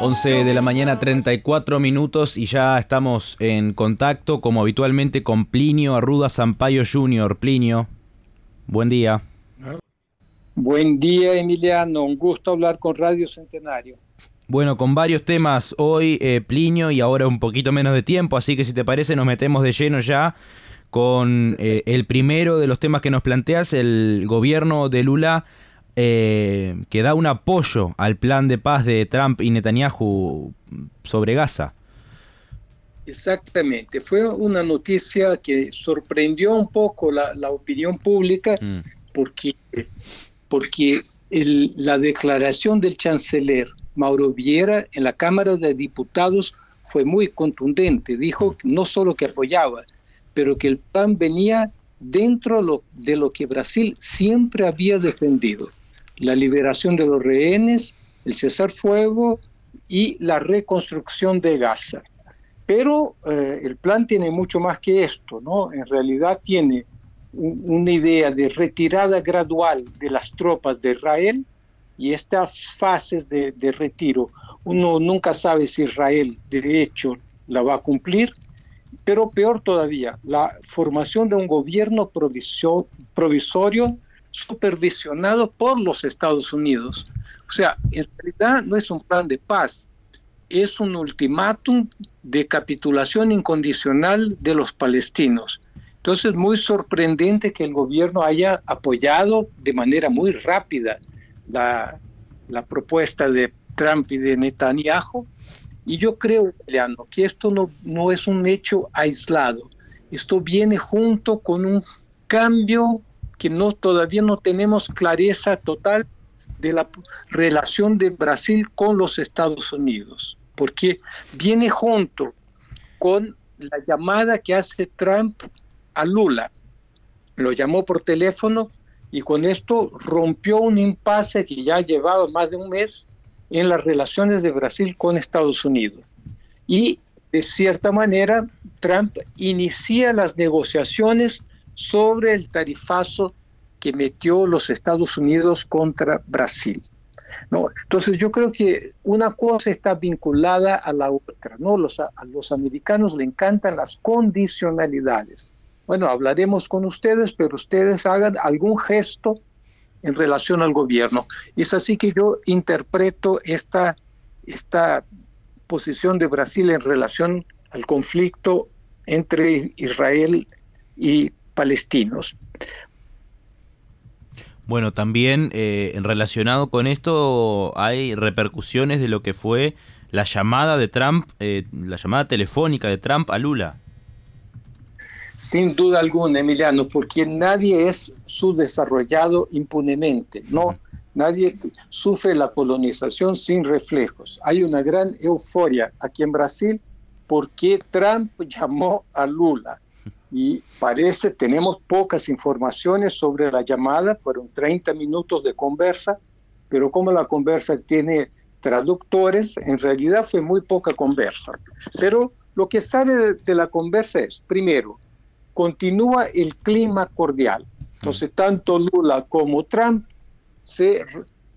11 de la mañana 34 minutos y ya estamos en contacto como habitualmente con Plinio Arruda Sampaio Jr. Plinio, buen día. Buen día Emiliano, un gusto hablar con Radio Centenario. Bueno, con varios temas hoy, eh, Plinio, y ahora un poquito menos de tiempo, así que si te parece nos metemos de lleno ya con eh, el primero de los temas que nos planteas, el gobierno de Lula eh, que da un apoyo al plan de paz de Trump y Netanyahu sobre Gaza. Exactamente, fue una noticia que sorprendió un poco la, opinión pública mm. porque, porque la declaración del chanciller Mauro Vieira en la Cámara de Diputados fue muy contundente. Dijo no solo que apoyaba, pero que el plan venía dentro de lo que Brasil siempre había defendido la liberación de los rehenes, el cesar fuego y la reconstrucción de Gaza. Pero eh, el plan tiene mucho más que esto, ¿no? En realidad tiene una idea de retirada gradual de las tropas de Israel y estas fases de, retiro, uno nunca sabe si Israel de hecho la va a cumplir, pero peor todavía, la formación de un gobierno provisorio supervisionado por los Estados Unidos. O sea, en realidad no es un plan de paz, es un ultimátum de capitulación incondicional de los palestinos. Entonces, muy sorprendente que el gobierno haya apoyado de manera muy rápida la, propuesta de Trump y de Netanyahu. Y yo creo, Leandro, que esto no, no es un hecho aislado. Esto viene junto con un cambio que todavía no tenemos clareza total de la relación de Brasil con los Estados Unidos, porque viene junto con la llamada que hace Trump a Lula. Lo llamó por teléfono y con esto rompió un impasse que ya llevaba más de un mes en las relaciones de Brasil con Estados Unidos. Y de cierta manera, Trump inicia las negociaciones sobre el tarifazo que metió los Estados Unidos contra Brasil. ¿no? Entonces yo creo que una cosa está vinculada a la otra. ¿no? Los, a los americanos le encantan las condicionalidades. Bueno, hablaremos con ustedes, pero ustedes hagan algún gesto en relación al gobierno. Y es así que yo interpreto esta, esta posición de Brasil en relación al conflicto entre Israel y palestinos. Bueno, también eh, relacionado con esto hay repercusiones de lo que fue la llamada de Trump, eh, la llamada telefónica de Trump a Lula. Sin duda alguna, Emiliano, porque nadie es subdesarrollado impunemente, no, nadie sufre la colonización sin reflejos. Hay una gran euforia aquí en Brasil porque Trump llamó a Lula y parece, tenemos pocas informaciones sobre la llamada, fueron 30 minutos de conversa, pero como la conversa tiene traductores, en realidad fue muy poca conversa. Pero lo que sale de, la conversa es, primero, continúa el clima cordial. Entonces, tanto Lula como Trump se,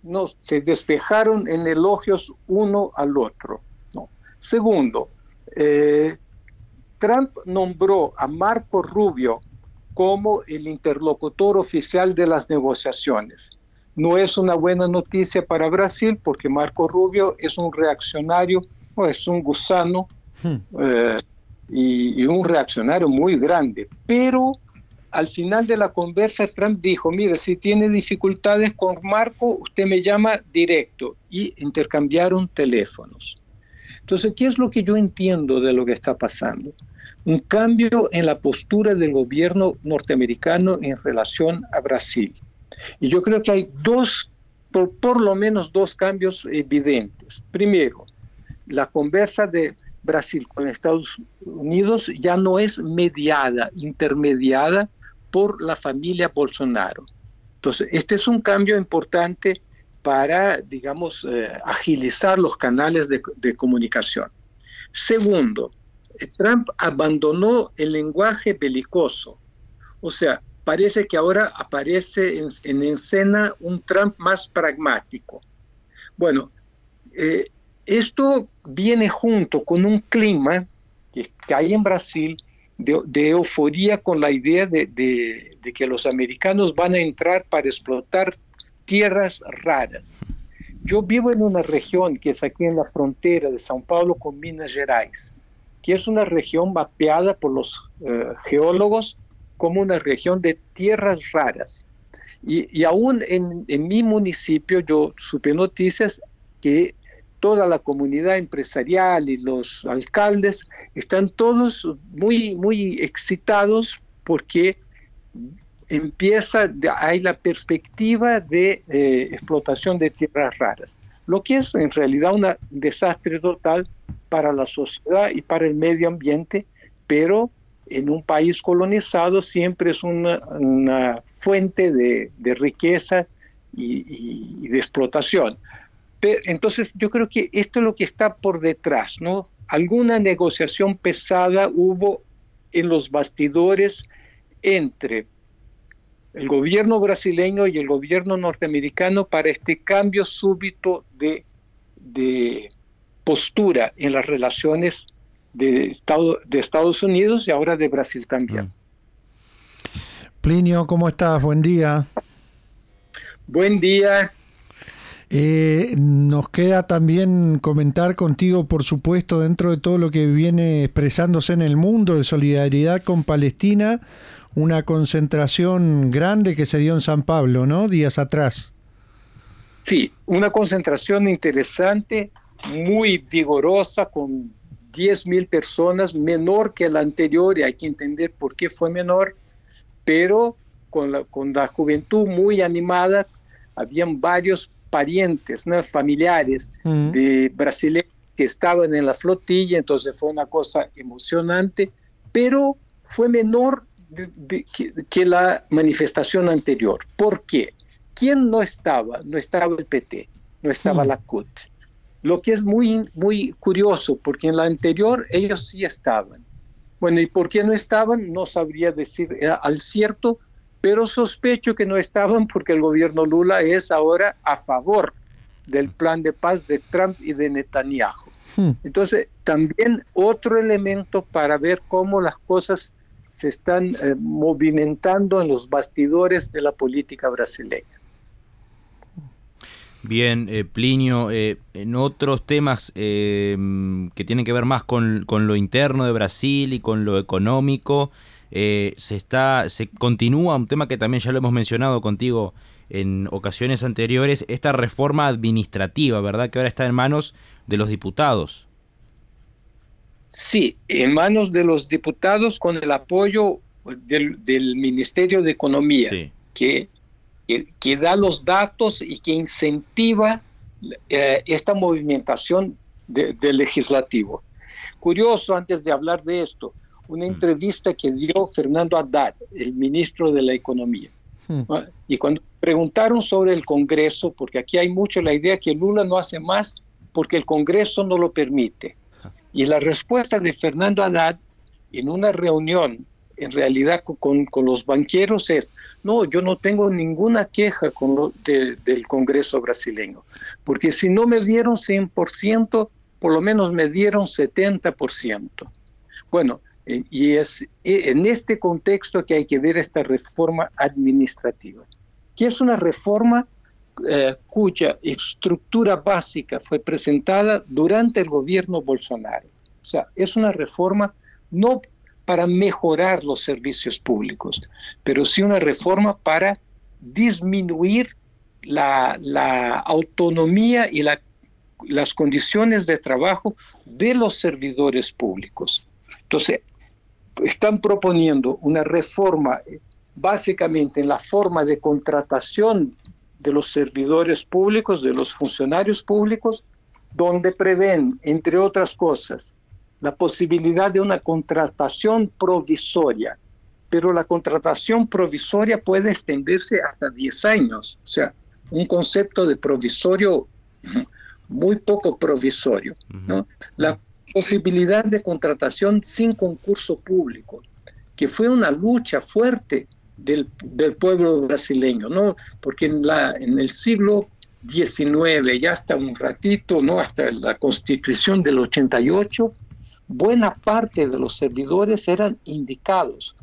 no, se despejaron en elogios uno al otro. ¿no? Segundo, eh, Trump nombró a Marco Rubio como el interlocutor oficial de las negociaciones. No es una buena noticia para Brasil porque Marco Rubio es un reaccionario, o es un gusano hmm. eh, y, un reaccionario muy grande. Pero al final de la conversa Trump dijo, mire, si tiene dificultades con Marco, usted me llama directo y intercambiaron teléfonos. Entonces, ¿qué es lo que yo entiendo de lo que está pasando? Un cambio en la postura del gobierno norteamericano en relación a Brasil. Y yo creo que hay dos, por, lo menos dos cambios evidentes. Primero, la conversa de Brasil con Estados Unidos ya no es mediada, intermediada por la familia Bolsonaro. Entonces, este es un cambio importante para, digamos, eh, agilizar los canales de, comunicación. Segundo, Trump abandonó el lenguaje belicoso. O sea, parece que ahora aparece en, escena un Trump más pragmático. Bueno, eh, esto viene junto con un clima que, hay en Brasil de, euforia con la idea de, de, que los americanos van a entrar para explotar tierras raras. Yo vivo en una región que es aquí en la frontera de São Paulo con Minas Gerais, que es una región mapeada por los eh, geólogos como una región de tierras raras. Y, y aún en, mi municipio yo supe noticias que toda la comunidad empresarial y los alcaldes están todos muy, muy excitados porque empieza, hay la perspectiva de eh, explotación de tierras raras, lo que es en realidad un desastre total para la sociedad y para el medio ambiente, pero en un país colonizado siempre es una, fuente de, riqueza y, de explotación. entonces yo creo que esto es lo que está por detrás, ¿no? Alguna negociación pesada hubo en los bastidores entre el gobierno brasileño y el gobierno norteamericano para este cambio súbito de, postura en las relaciones de, Estado, de Estados Unidos y ahora de Brasil también. Mm. Plinio, ¿cómo estás? Buen día. Buen día. Eh, nos queda también comentar contigo, por supuesto, dentro de todo lo que viene expresándose en el mundo de solidaridad con Palestina, una concentración grande que se dio en San Pablo, ¿no? Días atrás. Sí, una concentración interesante, muy vigorosa, con 10.000 personas, menor que la anterior, y hay que entender por qué fue menor, pero con la, con la juventud muy animada, habían varios parientes, ¿no? familiares de brasileños que estaban en la flotilla, entonces fue una cosa emocionante, pero fue menor que, la manifestación anterior. ¿Por qué? ¿Quién no estaba? No estaba el PT, no estaba hmm. la CUT. Lo que es muy, muy curioso, porque en la anterior ellos sí estaban. Bueno, ¿y por qué no estaban? No sabría decir eh, al cierto, pero sospecho que no estaban porque el gobierno Lula es ahora a favor del plan de paz de Trump y de Netanyahu. Hmm. Entonces, también otro elemento para ver cómo las cosas se están eh, movimentando en los bastidores de la política brasileña. Bien, eh, Plinio, eh, en otros temas que tienen que ver más con, lo interno de Brasil y con lo económico, se está, se continúa un tema que también ya lo hemos mencionado contigo en ocasiones anteriores, esta reforma administrativa, ¿verdad? Que ahora está en manos de los diputados. Sí, en manos de los diputados con el apoyo del, Ministerio de Economía, que, que, da los datos y que incentiva eh, esta movimentación del legislativo. Curioso, antes de hablar de esto, una mm. entrevista que dio Fernando Haddad, el ministro de la Economía. Hmm. Ah, y cuando preguntaron sobre el Congreso, porque aquí hay mucho la idea que Lula no hace más porque el Congreso no lo permite. Y la respuesta de Fernando Haddad en una reunión, en realidad con, los banqueros, es, no, yo no tengo ninguna queja con lo del Congreso brasileño, porque si no me dieron 100%, por lo menos me dieron 70%. Bueno, eh, y es eh, en este contexto que hay que ver esta reforma administrativa, que es una reforma eh, cuya estructura básica fue presentada durante el gobierno Bolsonaro. O sea, es una reforma no para mejorar los servicios públicos, pero sí una reforma para disminuir la, autonomía y las condiciones de trabajo de los servidores públicos. Entonces, están proponiendo una reforma eh, básicamente en la forma de contratación de los servidores públicos, de los funcionarios públicos, donde prevén, entre otras cosas, la posibilidad de una contratación provisoria, pero la contratación provisoria puede extenderse hasta 10 años, o sea, un concepto de provisorio muy poco provisorio. ¿no? La posibilidad de contratación sin concurso público, que fue una lucha fuerte del, del pueblo brasileño, ¿no? porque en, la, en el siglo XIX, ya hasta un ratito, ¿no? hasta la constitución del 88, buena parte de los servidores eran indicados,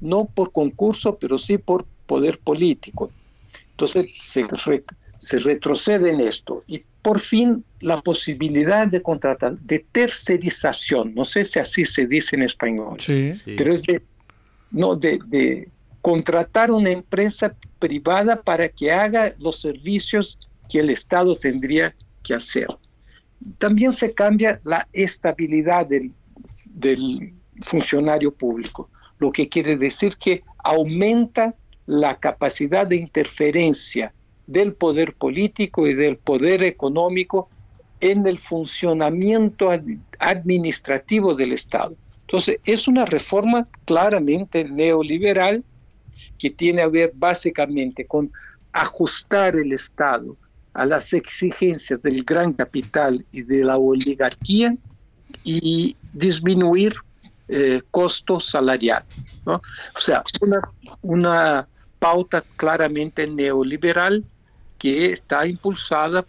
no por concurso, pero sí por poder político. Entonces se, se retrocede en esto y por fin la posibilidad de contratar, de tercerización, no sé si así se dice en español, pero es de, no, de, de contratar una empresa privada para que haga los servicios que el Estado tendría que hacer. También se cambia la estabilidad del, funcionario público, lo que quiere decir que aumenta la capacidad de interferencia del poder político y del poder económico en el funcionamiento administrativo del Estado. Entonces, es una reforma claramente neoliberal que tiene a ver básicamente con ajustar el Estado a las exigencias del gran capital y de la oligarquía y disminuir eh, costo salarial. O sea, una, una pauta claramente neoliberal que está impulsada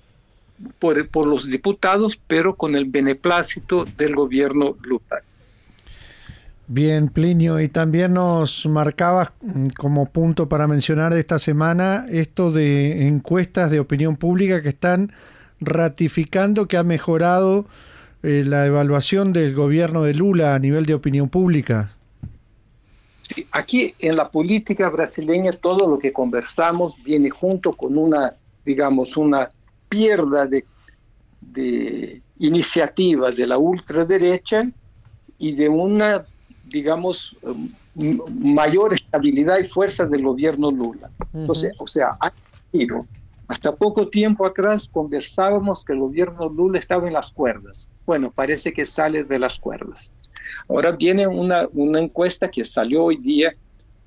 por, por los diputados, pero con el beneplácito del gobierno Lula. Bien, Plinio, y también nos marcabas mm, como punto para mencionar esta semana esto de encuestas de opinión pública que están ratificando que ha mejorado eh, la evaluación del gobierno de Lula a nivel de opinión pública. Sí, aquí en la política brasileña todo lo que conversamos viene junto con una, digamos, una pierda de, de iniciativa de la ultraderecha y de una digamos, mayor estabilidad y fuerza del gobierno Lula. Entonces, o sea, hasta poco tiempo atrás conversábamos que el gobierno Lula estaba en las cuerdas. Bueno, parece que sale de las cuerdas. Ahora viene una, una encuesta que salió hoy día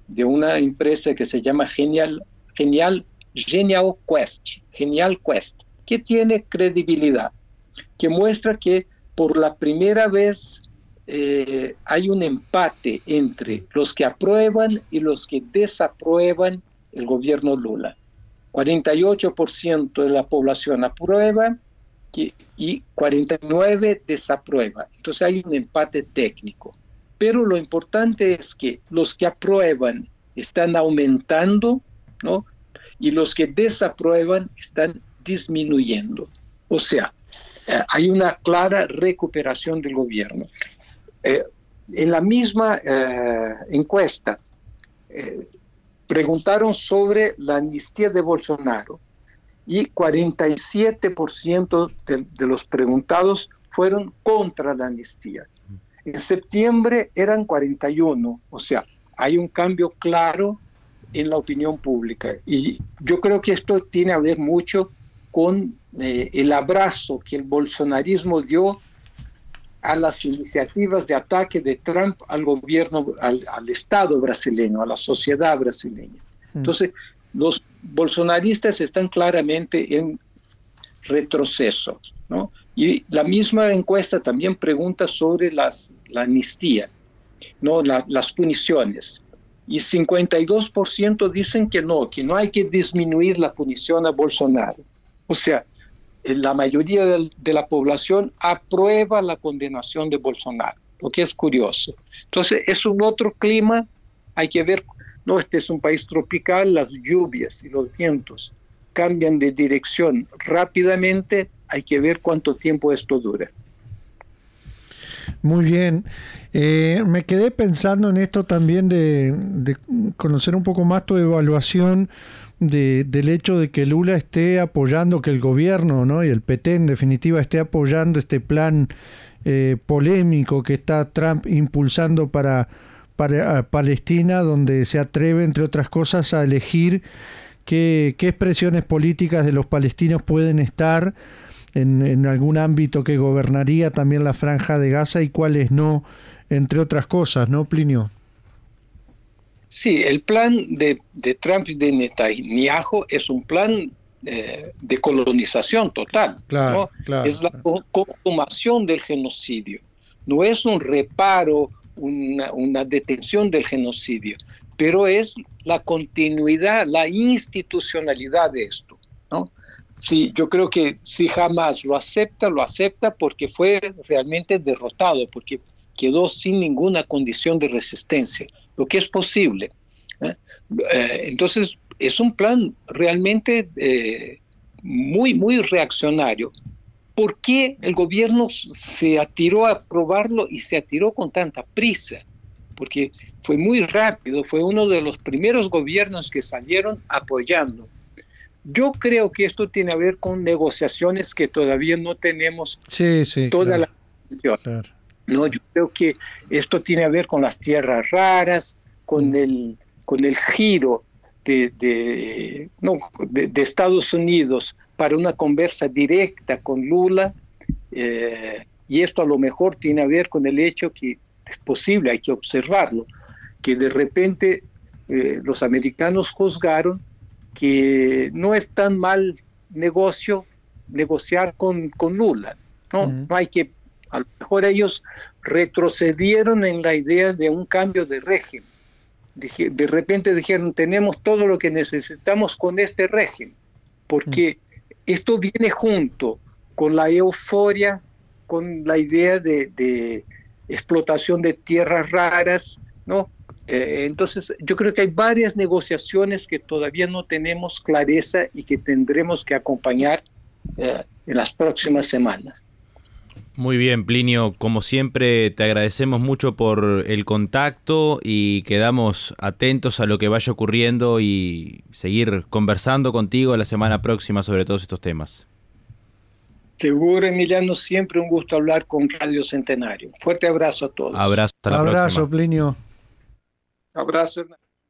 de una empresa que se llama Genial, Genial, Genial Quest, Genial Quest, que tiene credibilidad, que muestra que por la primera vez eh, hay un empate entre los que aprueban y los que desaprueban el gobierno Lula. 48% de la población aprueba y 49% desaprueba. Entonces hay un empate técnico. Pero lo importante es que los que aprueban están aumentando, ¿no? Y los que desaprueban están disminuyendo. O sea, eh, hay una clara recuperación del gobierno. Eh, en la misma eh, encuesta eh, preguntaron sobre la amnistía de Bolsonaro y 47% de, los preguntados fueron contra la amnistía. En septiembre eran 41, o sea, hay un cambio claro en la opinión pública. Y yo creo que esto tiene a ver mucho con el abrazo que el bolsonarismo dio a las iniciativas de ataque de Trump al gobierno, al, Estado brasileño, a la sociedad brasileña. Mm. Entonces, los bolsonaristas están claramente en retroceso, ¿no? Y la misma encuesta también pregunta sobre las, la amnistía, ¿no? las puniciones. Y 52% dicen que no, que no hay que disminuir la punición a Bolsonaro. O sea, la mayoría de, la población aprueba la condenación de Bolsonaro, lo que es curioso. Entonces, es un otro clima, hay que ver, no, este es un país tropical, las lluvias y los vientos cambian de dirección rápidamente, hay que ver cuánto tiempo esto dura. Muy bien. Eh, me quedé pensando en esto también de, conocer un poco más tu evaluación de, del hecho de que Lula esté apoyando, que el gobierno ¿no? y el PT en definitiva esté apoyando este plan eh, polémico que está Trump impulsando para, para Palestina, donde se atreve, entre otras cosas, a elegir qué, qué expresiones políticas de los palestinos pueden estar en, en, algún ámbito que gobernaría también la franja de Gaza y cuáles no, entre otras cosas, ¿no, Plinio? Sí, el plan de, de Trump y de Netanyahu es un plan eh, de colonización total. Claro, es la consumación del genocidio. No es un reparo, una, una, detención del genocidio, pero es la continuidad, la institucionalidad de esto. ¿no? Sí, yo creo que si jamás lo acepta, lo acepta porque fue realmente derrotado, porque quedó sin ninguna condición de resistencia, lo que es posible. ¿eh? Eh, entonces, es un plan realmente eh, muy, muy reaccionario. ¿Por qué el gobierno se atiró a aprobarlo y se atiró con tanta prisa? Porque fue muy rápido, fue uno de los primeros gobiernos que salieron apoyando. Yo creo que esto tiene a ver con negociaciones que todavía no tenemos sí, sí, toda la No, yo creo que esto tiene a ver con las tierras raras, con el, con el giro de, no, de, Estados Unidos para una conversa directa con Lula, eh, y esto a lo mejor tiene a ver con el hecho que es posible, hay que observarlo, que de repente eh, los americanos juzgaron que no es tan mal negocio negociar con, con Lula, ¿no? no hay que, a lo mejor ellos retrocedieron en la idea de un cambio de régimen de repente dijeron, tenemos todo lo que necesitamos con este régimen, porque esto viene junto con la euforia, con la idea de, explotación de tierras raras, ¿no? Eh, entonces, yo creo que hay varias negociaciones que todavía no tenemos clareza y que tendremos que acompañar eh, en las próximas semanas. Muy bien, Plinio, como siempre te agradecemos mucho por el contacto y quedamos atentos a lo que vaya ocurriendo y seguir conversando contigo la semana próxima sobre todos estos temas. Seguro, Emiliano, siempre un gusto hablar con Radio Centenario. Fuerte abrazo a todos. Abrazo, hasta la abrazo, Plinio. Abrazo,